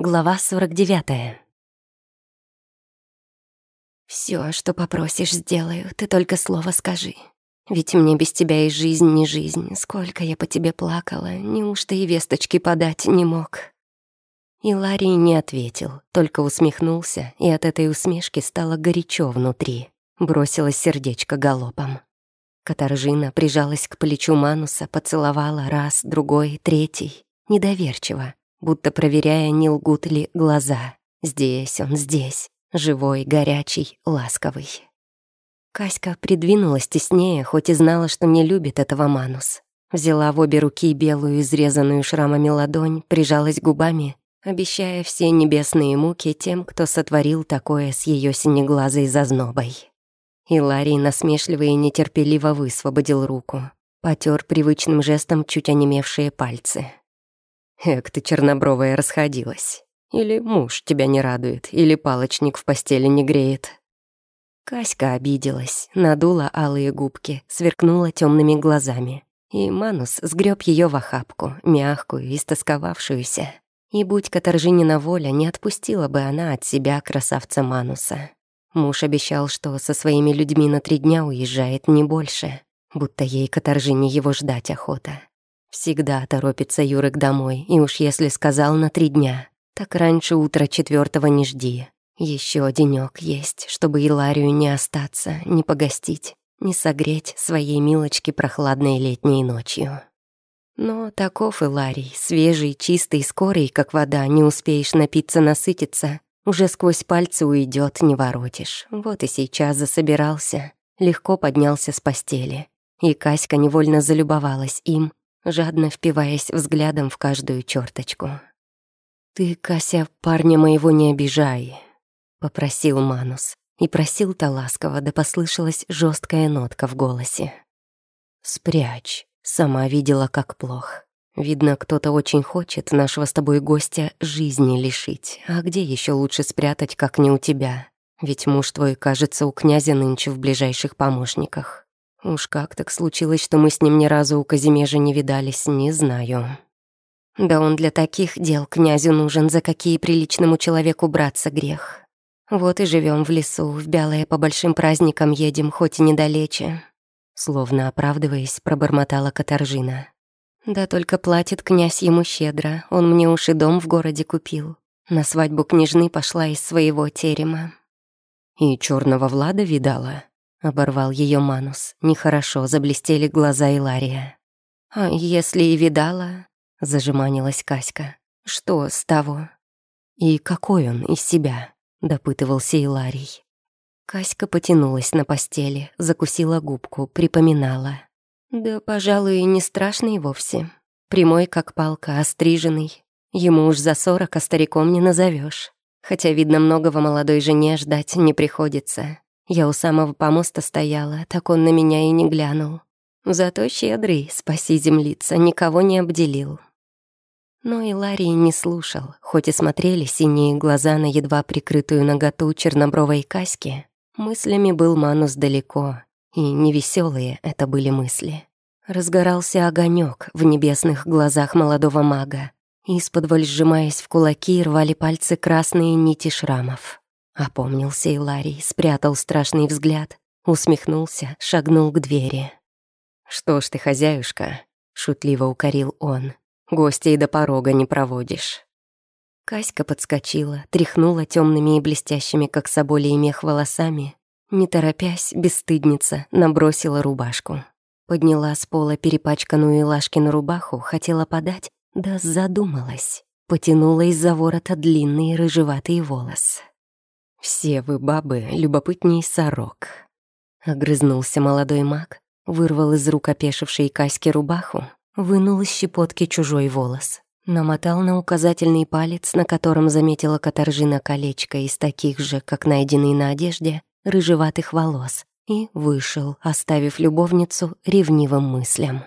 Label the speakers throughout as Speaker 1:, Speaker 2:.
Speaker 1: Глава 49. Все, что попросишь, сделаю, ты только слово скажи. Ведь мне без тебя и жизнь не жизнь. Сколько я по тебе плакала, неужто и весточки подать не мог?» И Ларри не ответил, только усмехнулся, и от этой усмешки стало горячо внутри. Бросилось сердечко галопом. Катаржина прижалась к плечу Мануса, поцеловала раз, другой, третий, недоверчиво, будто проверяя, не лгут ли глаза. Здесь он, здесь, живой, горячий, ласковый. Каська придвинулась теснее, хоть и знала, что не любит этого Манус. Взяла в обе руки белую, изрезанную шрамами ладонь, прижалась губами, обещая все небесные муки тем, кто сотворил такое с ее синеглазой зазнобой. И Ларий насмешливо и нетерпеливо высвободил руку, потер привычным жестом чуть онемевшие пальцы. Эк, ты чернобровая расходилась. Или муж тебя не радует, или палочник в постели не греет. Каська обиделась, надула алые губки, сверкнула темными глазами. И Манус сгреб ее в охапку, мягкую, истосковавшуюся. И будь Катаржинина воля, не отпустила бы она от себя красавца Мануса. Муж обещал, что со своими людьми на три дня уезжает не больше, будто ей Катаржине его ждать охота. Всегда торопится Юрик домой, и уж если сказал на три дня, так раньше утра четвертого не жди. Еще денек есть, чтобы Иларию не остаться, не погостить, не согреть своей милочки прохладной летней ночью. Но таков Иларий, свежий, чистый, скорый, как вода, не успеешь напиться, насытиться, уже сквозь пальцы уйдет, не воротишь. Вот и сейчас засобирался, легко поднялся с постели. И Каська невольно залюбовалась им, жадно впиваясь взглядом в каждую черточку. «Ты, Кася, парня моего не обижай», — попросил Манус. И просил-то ласково, да послышалась жесткая нотка в голосе. «Спрячь», — сама видела, как плохо. Видно, кто-то очень хочет нашего с тобой гостя жизни лишить. А где еще лучше спрятать, как не у тебя? Ведь муж твой, кажется, у князя нынче в ближайших помощниках. Уж как так случилось, что мы с ним ни разу у Казимежа не видались, не знаю. Да он для таких дел князю нужен, за какие приличному человеку браться грех. Вот и живем в лесу, в Бялое по большим праздникам едем, хоть и недалече. Словно оправдываясь, пробормотала Катаржина. Да только платит князь ему щедро, он мне уж и дом в городе купил. На свадьбу княжны пошла из своего терема. И черного Влада видала? — оборвал ее Манус. Нехорошо заблестели глаза Илария. «А если и видала?» — зажиманилась Каська. «Что с того?» «И какой он из себя?» — допытывался Иларий. Каська потянулась на постели, закусила губку, припоминала. «Да, пожалуй, не страшный вовсе. Прямой, как палка, остриженный. Ему уж за сорок, а стариком не назовешь. Хотя, видно, многого молодой жене ждать не приходится. Я у самого помоста стояла, так он на меня и не глянул. Зато щедрый, спаси землица, никого не обделил. Но и Ларий не слушал, хоть и смотрели синие глаза на едва прикрытую наготу чернобровой каськи, мыслями был Манус далеко, и невеселые это были мысли. Разгорался огонек в небесных глазах молодого мага, из-под сжимаясь в кулаки, рвали пальцы красные нити шрамов. Опомнился Иларий, спрятал страшный взгляд, усмехнулся, шагнул к двери. «Что ж ты, хозяюшка?» — шутливо укорил он. «Гостей до порога не проводишь». Каська подскочила, тряхнула темными и блестящими, как соболи и мех, волосами. Не торопясь, бесстыдница, набросила рубашку. Подняла с пола перепачканную Илашкину рубаху, хотела подать, да задумалась. Потянула из-за ворота длинный рыжеватый волос. «Все вы, бабы, любопытней сорок». Огрызнулся молодой маг, вырвал из рук опешившей Каськи рубаху, вынул из щепотки чужой волос, намотал на указательный палец, на котором заметила каторжина колечко из таких же, как найденный на одежде, рыжеватых волос, и вышел, оставив любовницу ревнивым мыслям.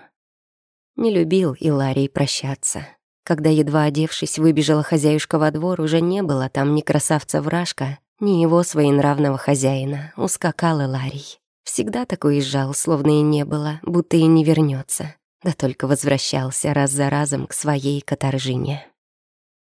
Speaker 1: Не любил Иларий прощаться. Когда, едва одевшись, выбежала хозяюшка во двор, уже не было там ни красавца-вражка, ни его своенравного хозяина. Ускакал Ларий. Всегда так уезжал, словно и не было, будто и не вернется. Да только возвращался раз за разом к своей каторжине.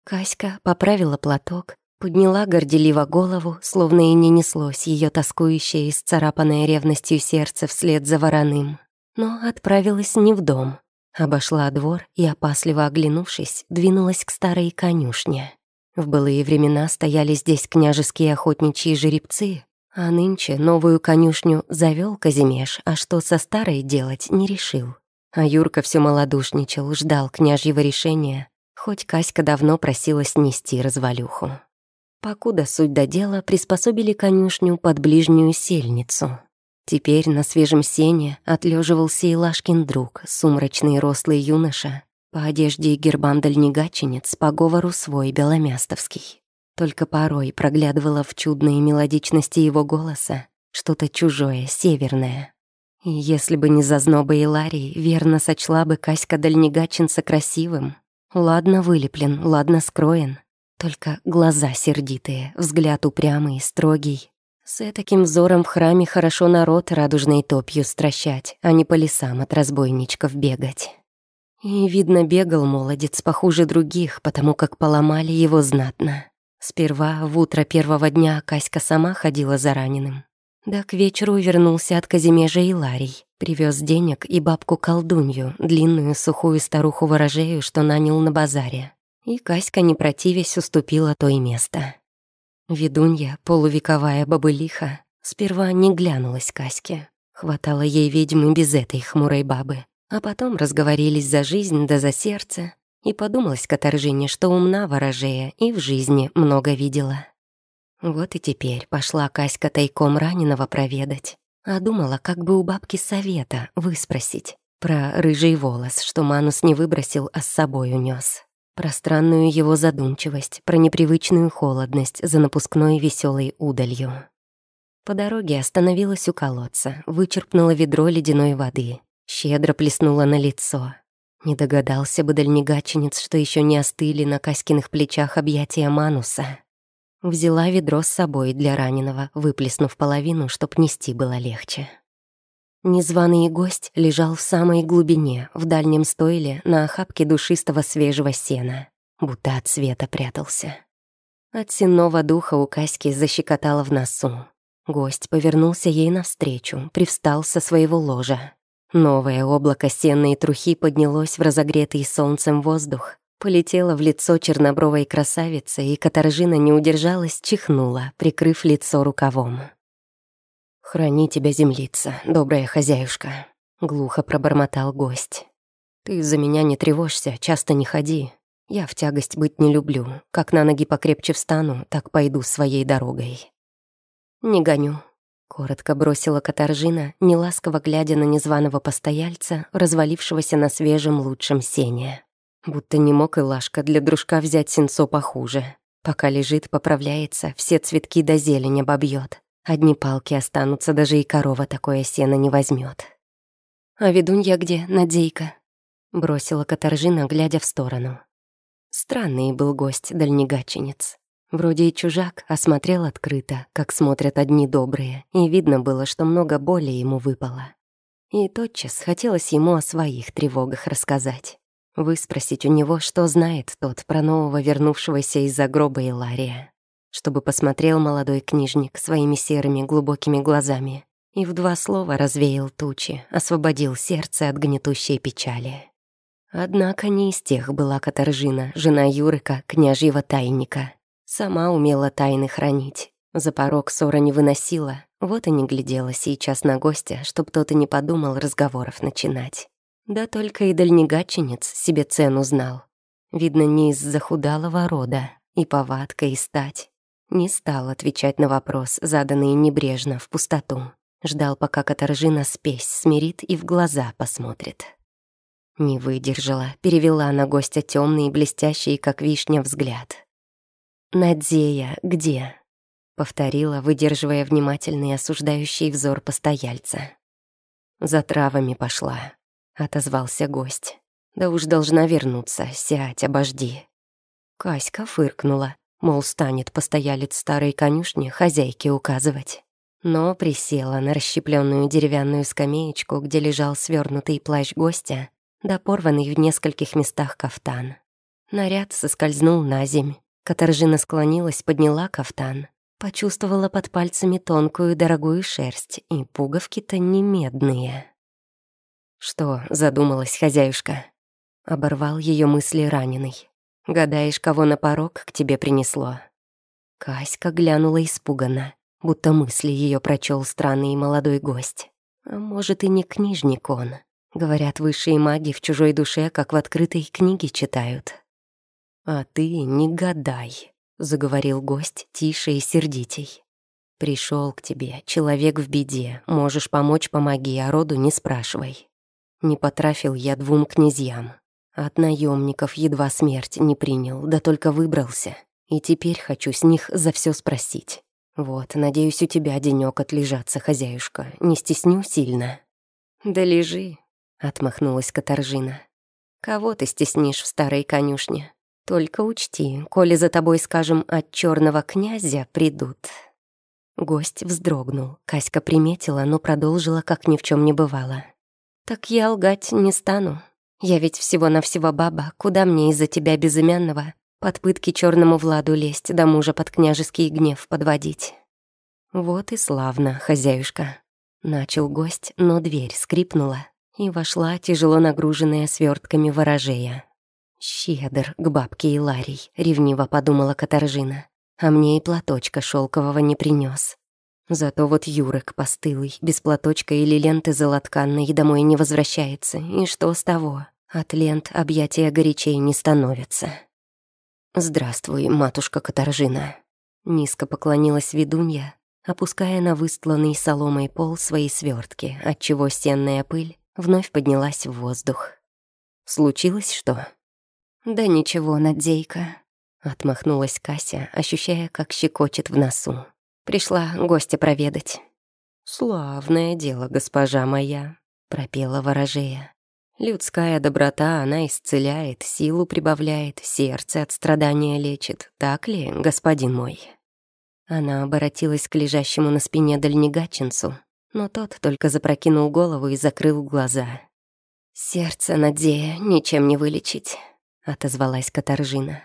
Speaker 1: Каська поправила платок, подняла горделиво голову, словно и не неслось ее тоскующее и сцарапанное ревностью сердце вслед за вороным, но отправилась не в дом. Обошла двор и, опасливо оглянувшись, двинулась к старой конюшне. В былые времена стояли здесь княжеские охотничьи жеребцы, а нынче новую конюшню завел Казимеш, а что со старой делать не решил. А Юрка все малодушничал, ждал княжьего решения, хоть Каська давно просила снести развалюху. Покуда суть до дела, приспособили конюшню под ближнюю сельницу. Теперь на свежем сене отлеживался и Лашкин друг, сумрачный рослый юноша, по одежде и гербам дальнегаченец, по говору свой беломястовский. Только порой проглядывала в чудной мелодичности его голоса что-то чужое, северное. И если бы не зазноба и Ларии, верно сочла бы Каська дальнегаченца красивым. Ладно вылеплен, ладно скроен. Только глаза сердитые, взгляд упрямый, строгий, с таким взором в храме хорошо народ радужной топью стращать, а не по лесам от разбойничков бегать. И, видно, бегал молодец похуже других, потому как поломали его знатно. Сперва, в утро первого дня, Каська сама ходила за раненым. Да к вечеру вернулся от Казимежа и Ларий. Привез денег и бабку-колдунью, длинную сухую старуху-ворожею, что нанял на базаре. И Каська, не противясь, уступила то и место. Ведунья, полувековая бабылиха, сперва не глянулась Каське. Хватало ей ведьмы без этой хмурой бабы. А потом разговорились за жизнь да за сердце, и подумалось Катаржине, что умна ворожея и в жизни много видела. Вот и теперь пошла Каська тайком раненого проведать, а думала, как бы у бабки совета выспросить про рыжий волос, что Манус не выбросил, а с собой унес. Про странную его задумчивость, про непривычную холодность за напускной веселой удалью. По дороге остановилась у колодца, вычерпнула ведро ледяной воды, щедро плеснула на лицо. Не догадался бы дальнегаченец, что еще не остыли на Каськиных плечах объятия Мануса. Взяла ведро с собой для раненого, выплеснув половину, чтоб нести было легче. Незваный гость лежал в самой глубине, в дальнем стойле, на охапке душистого свежего сена, будто от света прятался. От сенного духа у Каськи защекотало в носу. Гость повернулся ей навстречу, привстал со своего ложа. Новое облако сенной трухи поднялось в разогретый солнцем воздух, полетело в лицо чернобровой красавицы, и Катаржина не удержалась, чихнула, прикрыв лицо рукавом. «Храни тебя, землица, добрая хозяюшка», — глухо пробормотал гость. «Ты за меня не тревожься, часто не ходи. Я в тягость быть не люблю. Как на ноги покрепче встану, так пойду своей дорогой». «Не гоню», — коротко бросила Катаржина, неласково глядя на незваного постояльца, развалившегося на свежем лучшем сене. Будто не мог Илашка для дружка взять сенцо похуже. Пока лежит, поправляется, все цветки до зелень обобьет. Одни палки останутся, даже и корова такое сено не возьмет. «А ведунья где, Надейка?» — бросила Катаржина, глядя в сторону. Странный был гость, дальнегаченец. Вроде и чужак, а смотрел открыто, как смотрят одни добрые, и видно было, что много боли ему выпало. И тотчас хотелось ему о своих тревогах рассказать. Выспросить у него, что знает тот про нового вернувшегося из-за гроба Илария чтобы посмотрел молодой книжник своими серыми глубокими глазами и в два слова развеял тучи, освободил сердце от гнетущей печали. Однако не из тех была Катаржина, жена Юрика, княжьего тайника. Сама умела тайны хранить. За порог ссора не выносила, вот и не глядела сейчас на гостя, чтоб тот и не подумал разговоров начинать. Да только и дальнегаченец себе цену знал. Видно, не из захудалого рода, и повадка, и стать. Не стал отвечать на вопрос, заданный небрежно, в пустоту. Ждал, пока Катаржина спесь смирит и в глаза посмотрит. Не выдержала, перевела на гостя темный и блестящий, как вишня, взгляд. «Надея, где?» — повторила, выдерживая внимательный осуждающий взор постояльца. «За травами пошла», — отозвался гость. «Да уж должна вернуться, сядь, обожди». Каська фыркнула, мол, станет постоялец старой конюшни хозяйке указывать. Но присела на расщепленную деревянную скамеечку, где лежал свернутый плащ гостя, да порванный в нескольких местах кафтан. Наряд соскользнул на земь. Катаржина склонилась, подняла кафтан. Почувствовала под пальцами тонкую дорогую шерсть, и пуговки-то не медные. «Что?» — задумалась хозяюшка. Оборвал ее мысли раненый. «Гадаешь, кого на порог к тебе принесло?» Каська глянула испуганно, будто мысли ее прочел странный молодой гость. А может, и не книжник он. Говорят, высшие маги в чужой душе, как в открытой книге читают. «А ты не гадай», — заговорил гость тише и сердитей. Пришел к тебе человек в беде, можешь помочь, помоги, а роду не спрашивай. Не потрафил я двум князьям. От наемников едва смерть не принял, да только выбрался. И теперь хочу с них за все спросить. Вот, надеюсь, у тебя денёк отлежаться, хозяюшка. Не стесню сильно. Да лежи, отмахнулась Катаржина. Кого ты стеснишь в старой конюшне? Только учти, коли за тобой, скажем, от черного князя придут». Гость вздрогнул. Каська приметила, но продолжила, как ни в чем не бывало. «Так я лгать не стану. Я ведь всего-навсего баба. Куда мне из-за тебя безымянного под пытки черному Владу лезть, да мужа под княжеский гнев подводить?» «Вот и славно, хозяюшка». Начал гость, но дверь скрипнула, и вошла тяжело нагруженная свертками ворожея. «Щедр к бабке Иларий», — ревниво подумала Катаржина. «А мне и платочка шелкового не принес. Зато вот Юрок постылый, без платочка или ленты золотканной домой не возвращается. И что с того? От лент объятия горячей не становятся». «Здравствуй, матушка Катаржина», — низко поклонилась ведунья, опуская на выстланный соломой пол свои свертки, отчего стенная пыль вновь поднялась в воздух. «Случилось что?» «Да ничего, Надейка», — отмахнулась Кася, ощущая, как щекочет в носу. «Пришла гостя проведать». «Славное дело, госпожа моя», — пропела ворожея. «Людская доброта, она исцеляет, силу прибавляет, сердце от страдания лечит. Так ли, господин мой?» Она обратилась к лежащему на спине дальнегаченцу, но тот только запрокинул голову и закрыл глаза. «Сердце, Надея, ничем не вылечить», — отозвалась Катаржина.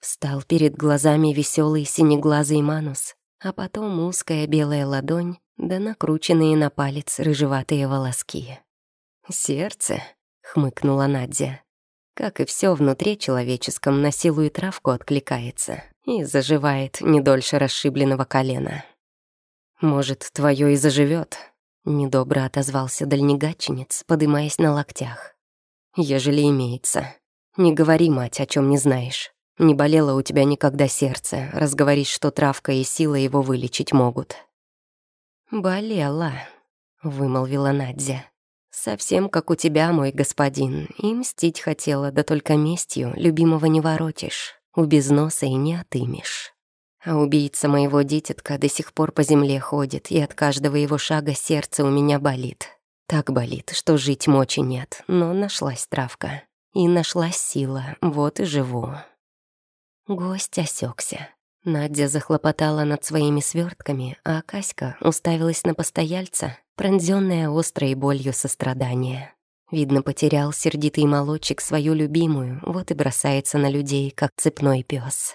Speaker 1: Встал перед глазами веселый синеглазый манус, а потом узкая белая ладонь, да накрученные на палец рыжеватые волоски. «Сердце?» — хмыкнула Надя. «Как и все внутри человеческом, на силу и травку откликается и заживает не дольше расшибленного колена». «Может, твое и заживет? недобро отозвался дальнегатчинец, подымаясь на локтях. «Ежели имеется. Не говори, мать, о чем не знаешь. Не болело у тебя никогда сердце, разговоришь, что травка и сила его вылечить могут». «Болела», — вымолвила Надя. «Совсем как у тебя, мой господин, и мстить хотела, да только местью любимого не воротишь, у без носа и не отымешь. А убийца моего дитятка до сих пор по земле ходит, и от каждого его шага сердце у меня болит. Так болит, что жить мочи нет, но нашлась травка. И нашлась сила, вот и живу. Гость осекся. Надя захлопотала над своими свертками, а Каська уставилась на постояльца, пронзённая острой болью сострадания. Видно, потерял сердитый молочек свою любимую, вот и бросается на людей, как цепной пес.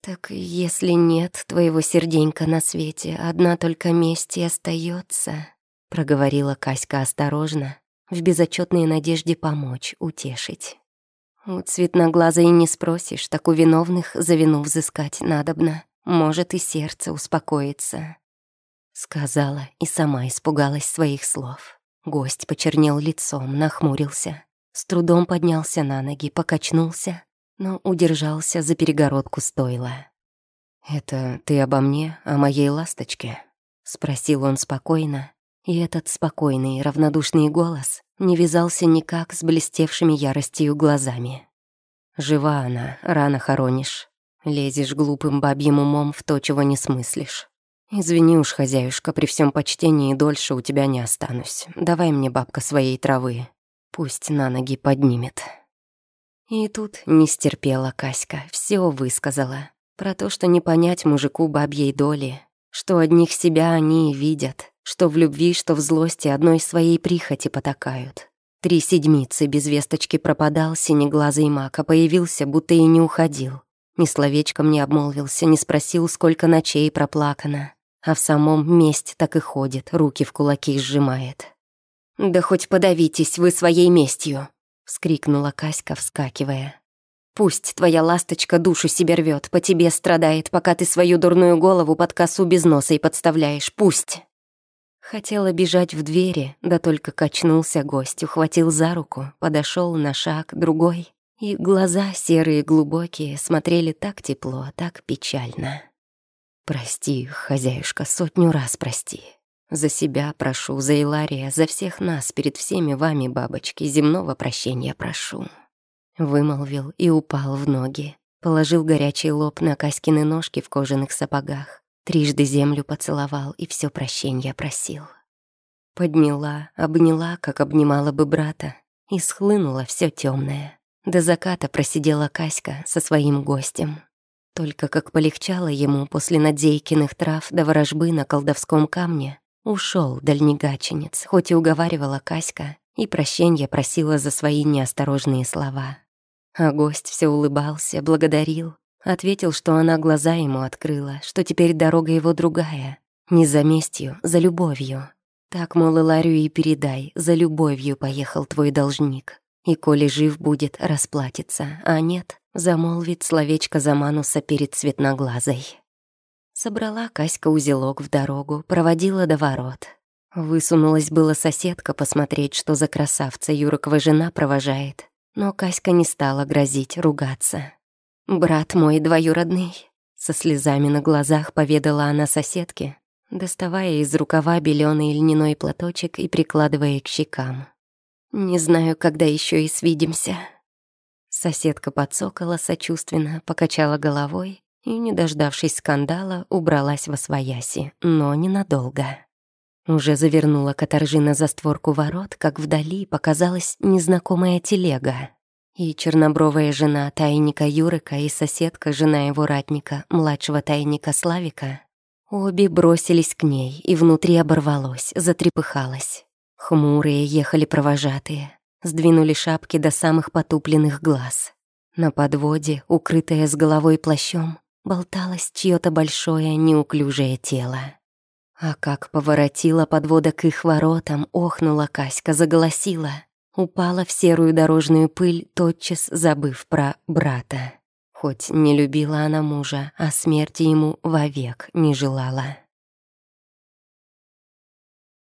Speaker 1: «Так если нет твоего серденька на свете, одна только месть и остается, проговорила Каська осторожно, в безотчетной надежде помочь, утешить. У цветноглаза и не спросишь, так у виновных за вину взыскать надобно. Может, и сердце успокоится. Сказала и сама испугалась своих слов. Гость почернел лицом, нахмурился. С трудом поднялся на ноги, покачнулся, но удержался за перегородку стойла. «Это ты обо мне, о моей ласточке?» — спросил он спокойно, и этот спокойный, равнодушный голос не вязался никак с блестевшими яростью глазами. «Жива она, рано хоронишь. Лезешь глупым бабьим умом в то, чего не смыслишь. Извини уж, хозяюшка, при всем почтении дольше у тебя не останусь. Давай мне, бабка, своей травы. Пусть на ноги поднимет». И тут не стерпела Каська, все высказала. Про то, что не понять мужику бабьей доли, что одних себя они и видят, что в любви, что в злости одной своей прихоти потакают. Три седмицы без весточки пропадал синеглазый маг, а появился, будто и не уходил. Ни словечком не обмолвился, не спросил, сколько ночей проплакано. А в самом месте так и ходит, руки в кулаки сжимает. «Да хоть подавитесь вы своей местью!» — вскрикнула Каська, вскакивая. «Пусть твоя ласточка душу себе рвет, по тебе страдает, пока ты свою дурную голову под косу без носа и подставляешь. Пусть!» Хотела бежать в двери, да только качнулся гость, ухватил за руку, подошел на шаг, другой, и глаза серые глубокие смотрели так тепло, так печально. «Прости, хозяюшка, сотню раз прости. За себя прошу, за Илария, за всех нас, перед всеми вами, бабочки, земного прощения прошу». Вымолвил и упал в ноги, положил горячий лоб на Каськины ножки в кожаных сапогах, Трижды землю поцеловал и все прощения просил. Подняла, обняла, как обнимала бы брата, и схлынуло все темное. До заката просидела Каська со своим гостем. Только как полегчало ему после надейкиных трав до ворожбы на колдовском камне, ушел дальнегаченец, хоть и уговаривала Каська, и прощения просила за свои неосторожные слова. А гость все улыбался, благодарил, Ответил, что она глаза ему открыла, что теперь дорога его другая. Не за местью, за любовью. Так, мол, Иларию и передай, за любовью поехал твой должник. И коли жив будет, расплатится, а нет, замолвит словечко за Мануса перед цветноглазой. Собрала Каська узелок в дорогу, проводила до ворот. Высунулась была соседка посмотреть, что за красавца Юрокова жена провожает. Но Каська не стала грозить, ругаться. «Брат мой двоюродный», — со слезами на глазах поведала она соседке, доставая из рукава белёный льняной платочек и прикладывая к щекам. «Не знаю, когда еще и свидимся». Соседка подсокола сочувственно, покачала головой и, не дождавшись скандала, убралась во свояси, но ненадолго. Уже завернула Катаржина за створку ворот, как вдали показалась незнакомая телега. И чернобровая жена тайника Юрика и соседка, жена его ратника, младшего тайника Славика, обе бросились к ней, и внутри оборвалось, затрепыхалось. Хмурые ехали провожатые, сдвинули шапки до самых потупленных глаз. На подводе, укрытая с головой плащом, болталось чьё-то большое неуклюжее тело. А как поворотила подвода к их воротам, охнула Каська, заголосила — упала в серую дорожную пыль, тотчас забыв про брата. Хоть не любила она мужа, а смерти ему вовек не желала.